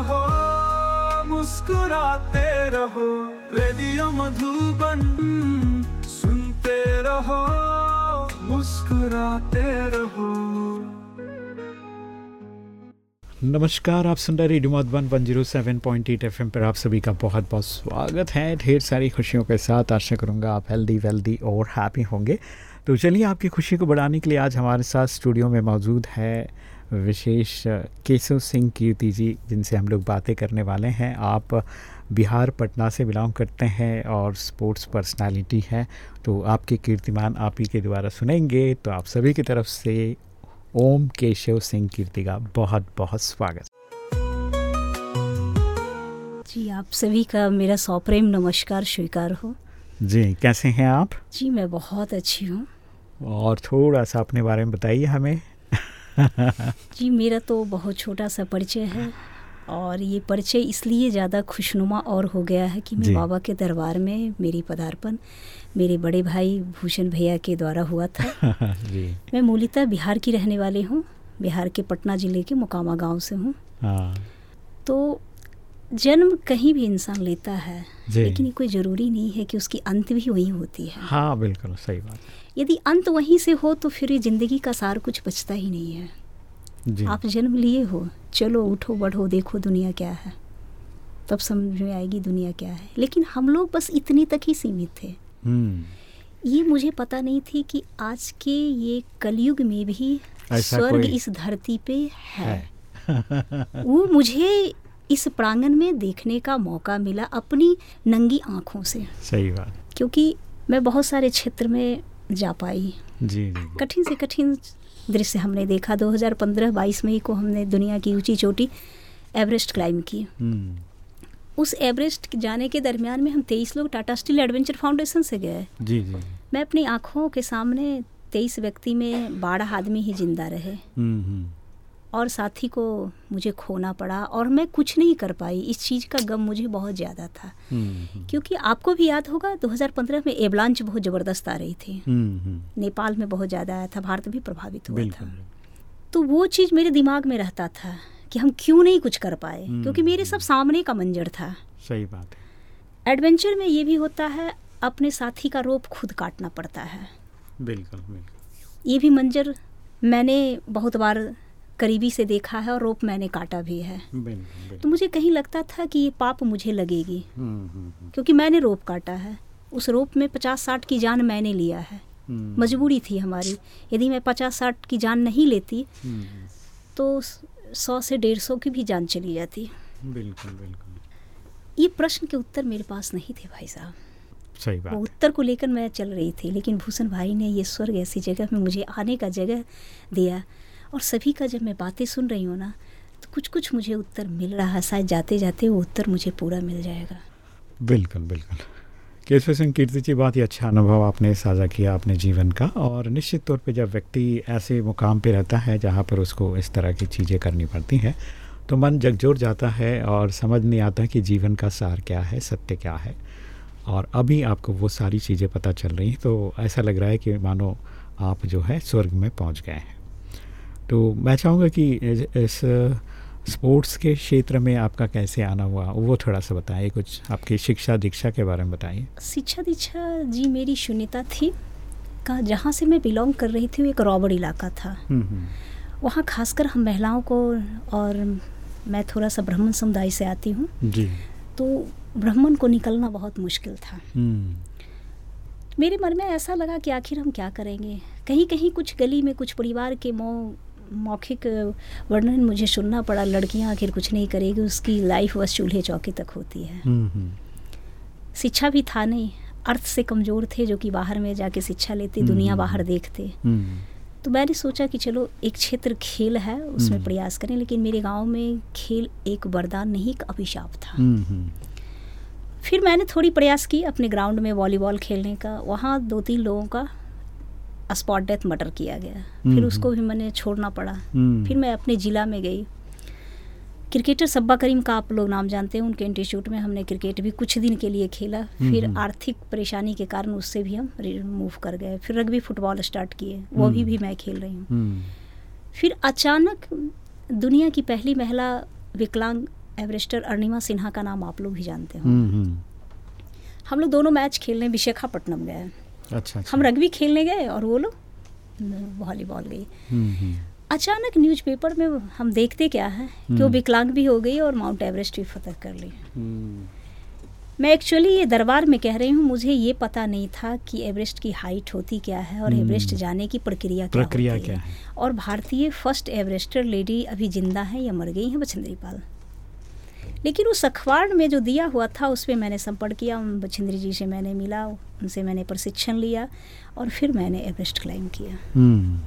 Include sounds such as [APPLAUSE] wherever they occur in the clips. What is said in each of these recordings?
रहो, मुस्कुराते रहो, रेडियो मधुबन सुनते रहो, मुस्कुराते रहो। नमस्कार, आप सुन रहे radio Madhuban one zero seven point eight F पर आप सभी का बहुत बहुत स्वागत है। ढेर सारी खुशियों के साथ आशा करूँगा आप हेल्दी वेल्दी और हैप्पी होंगे। तो चलिए आपकी खुशी को बढ़ाने के लिए आज हमारे साथ स्टूडियो में मौजूद है विशेष केशव सिंह कीर्ति जी जिनसे हम लोग बातें करने वाले हैं। आप बिहार पटना से बिलोंग करते हैं और स्पोर्ट्स पर्सनालिटी हैं तो आपके कीर्तिमान आप ही के द्वारा सुनेंगे। तो आप सभी की तरफ़ से ओम केशव सिंह कीर्ति का बहुत बहुत स्वागत। जी आप सभी का मेरा सौप्रेम नमस्कार स्वीकार हो। जी कैसे हैं आप? जी मैं बहुत अच्छी हूँ। और थोड़ा सा अपने बारे में बताइए हमें। [LAUGHS] जी मेरा तो बहुत छोटा सा परिचय है और ये परिचय इसलिए ज़्यादा खुशनुमा और हो गया है कि मैं बाबा के दरबार में मेरी पदार्पण मेरे बड़े भाई भूषण भैया के द्वारा हुआ था। [LAUGHS] जी। मैं मूलतः बिहार की रहने वाली हूँ बिहार के पटना ज़िले के मुकामा गाँव से हूँ। हाँ। तो जन्म कहीं भी इंसान लेता है लेकिन ये कोई ज़रूरी नहीं है कि उसकी अंत भी वहीं होती है। हाँ बिल्कुल सही बात यदि अंत वहीं से हो तो फिर ये ज़िंदगी का सार कुछ बचता ही नहीं है। जी। आप जन्म लिए हो चलो उठो बढ़ो देखो दुनिया क्या है। तब समझ में आएगी दुनिया क्या है। लेकिन हम लोग बस इतने तक ही सीमित थे। हम्म। ये मुझे पता नहीं थी कि आज के ये कलयुग में भी स्वर्ग इस धरती पे है। है। वो मुझे इस प्रांगण में देखने का मौका मिला अपनी नंगी आँखों से। सही बात। क्योंकि मैं बहुत सारे क्षेत्र में जा पाई। जी। कठिन से कठिन दृश्य हमने देखा। 2015-22 में ही को हमने दुनिया की ऊँची चोटी एवरेस्ट क्लाइम की। हम्म। उस एवरेस्ट जाने के दरमियान में हम तेईस लोग टाटा स्टील एडवेंचर फाउंडेशन से गए। जी जी। मैं अपनी आँखों के सामने तेईस व्यक्ति में बारह आदमी ही ज़िंदा रहे। हम्म हम्म। और साथी को मुझे खोना पड़ा और मैं कुछ नहीं कर पाई। इस चीज़ का गम मुझे बहुत ज़्यादा था। क्योंकि आपको भी याद होगा 2015 में एवलांच बहुत ज़बरदस्त आ रही थी। नेपाल में बहुत ज़्यादा आया था भारत भी प्रभावित हुआ था। तो वो चीज़ मेरे दिमाग में रहता था कि हम क्यों नहीं कुछ कर पाए हम्म। क्योंकि मेरे सब सामने का मंजर था। सही बात है। एडवेंचर में ये भी होता है अपने साथी का रोप खुद काटना पड़ता है। बिल्कुल बिल्कुल। ये भी मंजर मैंने बहुत बार करीबी से देखा है और रोप मैंने काटा भी है। बिल्कुल तो मुझे कहीं लगता था कि ये पाप मुझे लगेगी हम्म, हम्म, हम्म, क्योंकि मैंने रोप काटा है। उस रोप में पचास साठ की जान मैंने लिया है। मजबूरी थी हमारी। यदि मैं पचास साठ की जान नहीं लेती तो सौ से डेढ़ सौ की भी जान चली जाती। बिल्कुल बिल्कुल। ये प्रश्न के उत्तर मेरे पास नहीं थे भाई साहब। सही बात उत्तर को लेकर मैं चल रही थी लेकिन भूषण भाई ने ये स्वर्ग ऐसी जगह में मुझे आने का जगह दिया। और सभी का जब मैं बातें सुन रही हूँ ना तो कुछ कुछ मुझे उत्तर मिल रहा है। शायद जाते जाते वो उत्तर मुझे पूरा मिल जाएगा। बिल्कुल बिल्कुल। केशव सिंह कीर्ति जी, बहुत ही अच्छा अनुभव आपने साझा किया अपने जीवन का और निश्चित तौर पे जब व्यक्ति ऐसे मुकाम पे रहता है जहाँ पर उसको इस तरह की चीज़ें करनी पड़ती हैं तो मन जगजोर जाता है और समझ नहीं आता कि जीवन का सार क्या है, सत्य क्या है। और अभी आपको वो सारी चीज़ें पता चल रही हैं तो ऐसा लग रहा है कि मानो आप जो है स्वर्ग में पहुँच गए हैं। तो मैं चाहूँगा कि इस स्पोर्ट्स के क्षेत्र में आपका कैसे आना हुआ? वो थोड़ा सा बताइए कुछ आपकी शिक्षा दीक्षा के बारे में बताइए शिक्षा दीक्षा जी मेरी शून्यता थी। का जहाँ से मैं बिलोंग कर रही थी वो एक रॉबर्ड इलाका था। हम्म, हम्म, वहाँ खासकर हम महिलाओं को और मैं थोड़ा सा ब्राह्मण समुदाय से आती हूँ। तो ब्राह्मण को निकलना बहुत मुश्किल था। हम्म, मेरे मन में ऐसा लगा कि आखिर हम क्या करेंगे? कहीं कहीं कुछ गली में कुछ परिवार के मौ मौखिक वर्णन मुझे सुनना पड़ा लड़कियाँ आखिर कुछ नहीं करेगी उसकी लाइफ बस चूल्हे चौके तक होती है। हम्म, हम्म, शिक्षा भी था नहीं अर्थ से कमज़ोर थे जो कि बाहर में जाके शिक्षा लेते दुनिया हम्म। बाहर देखते। तो मैंने सोचा कि चलो एक क्षेत्र खेल है उसमें। प्रयास करें लेकिन मेरे गाँव में खेल एक वरदान नहीं एक अभिशाप था। फिर मैंने थोड़ी प्रयास की अपने ग्राउंड में वॉलीबॉल खेलने का वहाँ दो तीन लोगों का स्पॉट डेथ मर्डर किया गया। हम्म, फिर उसको भी मैंने छोड़ना पड़ा। हम्म, फिर मैं अपने ज़िला में गई। क्रिकेटर सब्बा करीम का आप लोग नाम जानते हैं उनके इंस्टीट्यूट में हमने क्रिकेट भी कुछ दिन के लिए खेला। फिर हम्म। आर्थिक परेशानी के कारण उससे भी हम मूव कर गए। फिर रग्बी फुटबॉल स्टार्ट किए। वो भी हम्म। भी मैं खेल रही हूँ। हम्म, फिर अचानक दुनिया की पहली महिला विकलांग एवरेस्टर अर्णिमा सिन्हा का नाम आप लोग भी जानते हो हम्म, हम्म, हम लोग दोनों मैच खेलने विशाखापट्टनम गए। अच्छा अच्छा। हम रग्बी खेलने गए और वो लोग वॉलीबॉल गई। हम्म, हम्म, अचानक न्यूज़पेपर में हम देखते क्या है कि वो हम्म। विकलांग भी हो गई और माउंट एवरेस्ट भी फतह कर ली। मैं एक्चुअली ये दरबार में कह रही हूँ मुझे ये पता नहीं था कि एवरेस्ट की हाइट होती क्या है और। एवरेस्ट जाने की प्रक्रिया क्या प्रक्रिया क्या है। है? और भारतीय फ़र्स्ट एवरेस्टर लेडी अभी ज़िंदा है या मर गई हैं बछेंद्री पाल लेकिन उस अखबार में जो दिया हुआ था उस पर मैंने संपर्क किया उन बछेंद्री जी से मैंने मिला उनसे मैंने प्रशिक्षण लिया और फिर मैंने एवरेस्ट क्लाइम किया। हम्म,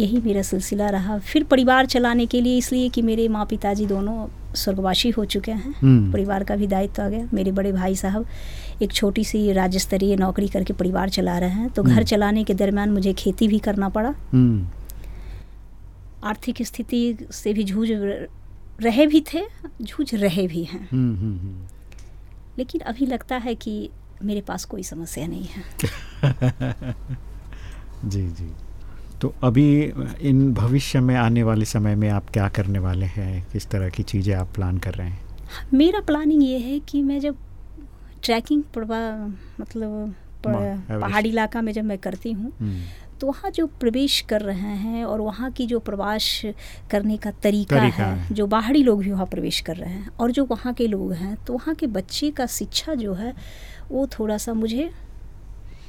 यही मेरा सिलसिला रहा। फिर परिवार चलाने के लिए इसलिए कि मेरे माँ पिताजी दोनों स्वर्गवासी हो चुके हैं। हम्म, परिवार का भी दायित्व आ गया। मेरे बड़े भाई साहब एक छोटी सी राज्य स्तरीय नौकरी करके परिवार चला रहे हैं तो घर हम्म। चलाने के दरमियान मुझे खेती भी करना पड़ा। आर्थिक स्थिति से भी जूझ रहे भी थे जूझ रहे भी हैं। हम्म, हम्म, हम्म, लेकिन अभी लगता है कि मेरे पास कोई समस्या नहीं है। [LAUGHS] जी जी। तो अभी इन भविष्य में आने वाले समय में आप क्या करने वाले हैं? किस तरह की चीज़ें आप प्लान कर रहे हैं? मेरा प्लानिंग ये है कि मैं जब ट्रैकिंग पड़वा मतलब। पहाड़ी इलाका में जब मैं करती हूँ तो वहाँ जो प्रवेश कर रहे हैं और वहाँ की जो प्रवास करने का तरीका, तरीका है, है। जो बाहरी लोग भी वहाँ प्रवेश कर रहे हैं और जो वहाँ के लोग हैं तो वहाँ के बच्चे का शिक्षा जो है वो थोड़ा सा मुझे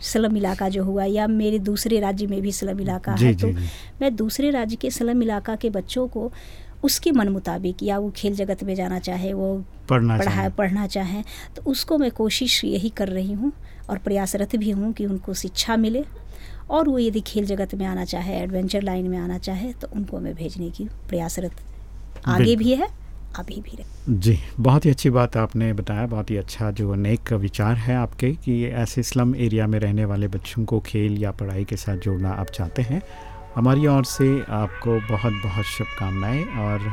स्लम इलाका जो हुआ या मेरे दूसरे राज्य में भी स्लम इलाका है तो मैं दूसरे राज्य के स्लम इलाका के बच्चों को उसके मन मुताबिक या वो खेल जगत में जाना चाहे वो पढ़ना पढ़ा चाहिए पढ़ना चाहें तो उसको मैं कोशिश यही कर रही हूँ और प्रयासरत भी हूँ कि उनको शिक्षा मिले और वो यदि खेल जगत में आना चाहे एडवेंचर लाइन में आना चाहे तो उनको मैं भेजने की प्रयासरत आगे भी है अभी भी रहे। जी बहुत ही अच्छी बात आपने बताया बहुत ही अच्छा जो नेक विचार है आपके कि ऐसे स्लम एरिया में रहने वाले बच्चों को खेल या पढ़ाई के साथ जोड़ना आप चाहते हैं। हमारी ओर से आपको बहुत बहुत शुभकामनाएँ और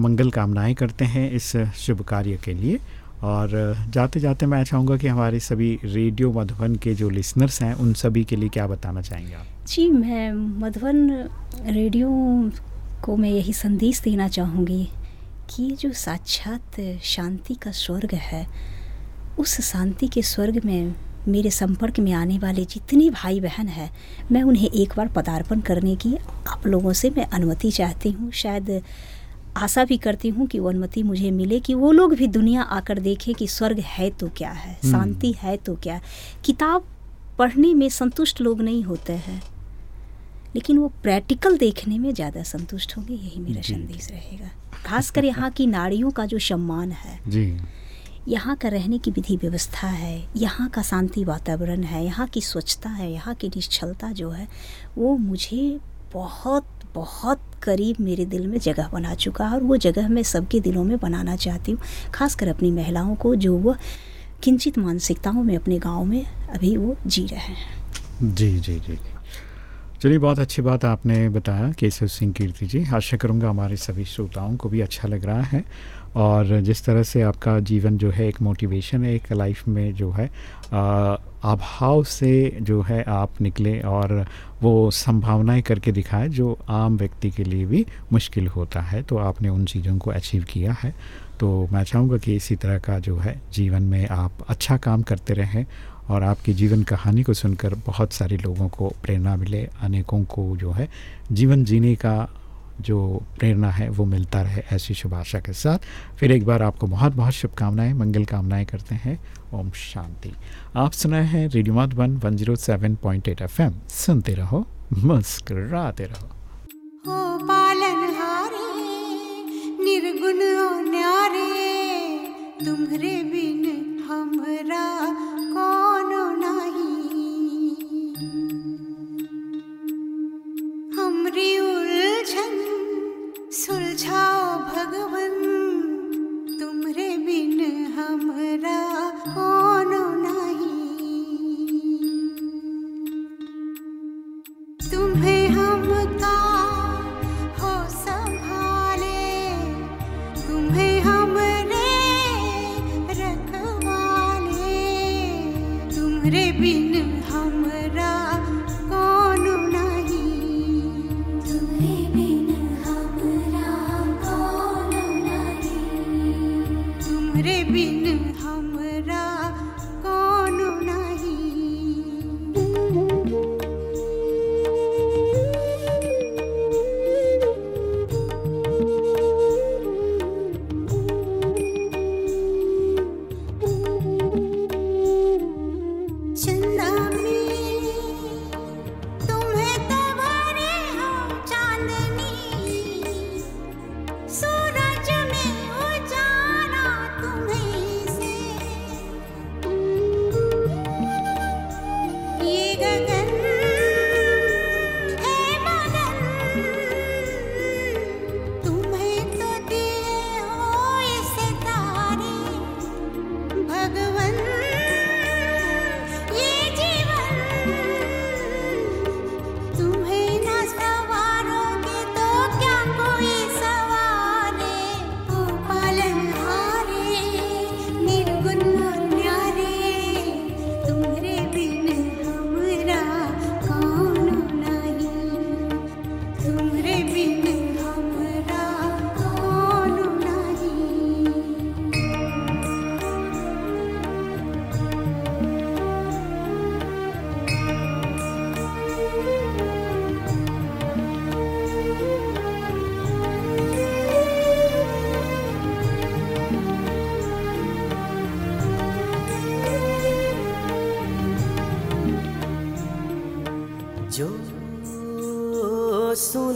मंगल कामनाएँ करते हैं इस शुभ कार्य के लिए। और जाते जाते मैं चाहूँगा कि हमारे सभी रेडियो मधुबन के जो लिसनर्स हैं, उन सभी के लिए क्या बताना चाहेंगे आप? जी, मैं मधुबन रेडियो को मैं यही संदेश देना चाहूँगी कि जो साक्षात शांति का स्वर्ग है, उस शांति के स्वर्ग में मेरे संपर्क में आने वाले जितने भाई बहन हैं, मैं उन्हें एक बार पदार्पण करने की आप लोगों से मैं अनुमति चाहती हूँ। शायद आशा भी करती हूँ कि वो अनुमति मुझे मिले कि वो लोग भी दुनिया आकर देखें कि स्वर्ग है तो क्या है हम्म। शांति है तो क्या किताब पढ़ने में संतुष्ट लोग नहीं होते हैं लेकिन वो प्रैक्टिकल देखने में ज़्यादा संतुष्ट होंगे यही मेरा संदेश रहेगा। खासकर यहाँ की नारियों का जो सम्मान है जी। यहाँ का रहने की विधि व्यवस्था है यहाँ का शांति वातावरण है यहाँ की स्वच्छता है यहाँ की निश्चलता जो है वो मुझे बहुत बहुत करीब मेरे दिल में जगह बना चुका है और वो जगह मैं सबके दिलों में बनाना चाहती हूँ खासकर अपनी महिलाओं को जो वो किंचित मानसिकताओं में अपने गाँव में अभी वो जी रहे हैं। जी जी जी। चलिए बहुत अच्छी बात आपने बताया केशव सिंह कीर्ति जी। आशा करूँगा हमारे सभी श्रोताओं को भी अच्छा लग रहा है। और जिस तरह से आपका जीवन जो है एक मोटिवेशन है एक लाइफ में जो है आ, अभाव से जो है आप निकले और वो संभावनाएँ करके दिखाए जो आम व्यक्ति के लिए भी मुश्किल होता है। तो आपने उन चीज़ों को अचीव किया है। तो मैं चाहूँगा कि इसी तरह का जो है जीवन में आप अच्छा काम करते रहें और आपकी जीवन कहानी को सुनकर बहुत सारे लोगों को प्रेरणा मिले, अनेकों को जो है जीवन जीने का जो प्रेरणा है, वो मिलता रहे ऐसी शुभ आशा के साथ। फिर एक बार आपको बहुत बहुत शुभकामनाएँ, मंगल कामनाएँ करते हैं। ओम शांति। आप सुनाए हैं radio Madhuban one zero seven point eight F M सुनते रहो, मुस्कराते रहो। ओ पालनहारे निर्गुण ओ न्यारे, तुम्हरे बिन बिन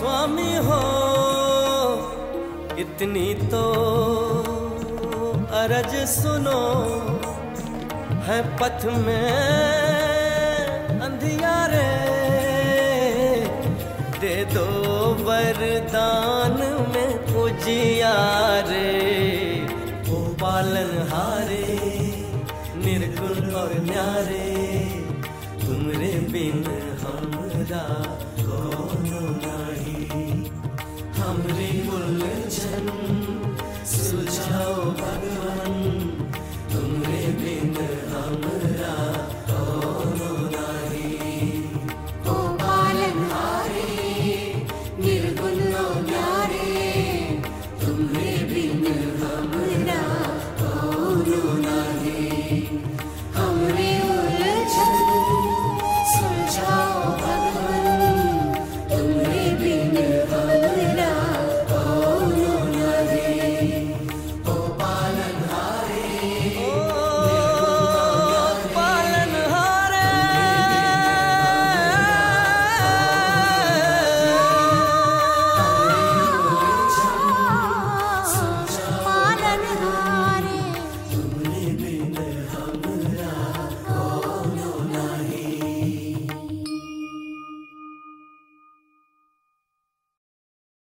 स्वामी हो, इतनी तो अरज सुनो, है पथ में अंधियारे। दे दो वरदान में उजियारे ओ पालन हारे, निर्गुण और न्यारे, तुमरे बिन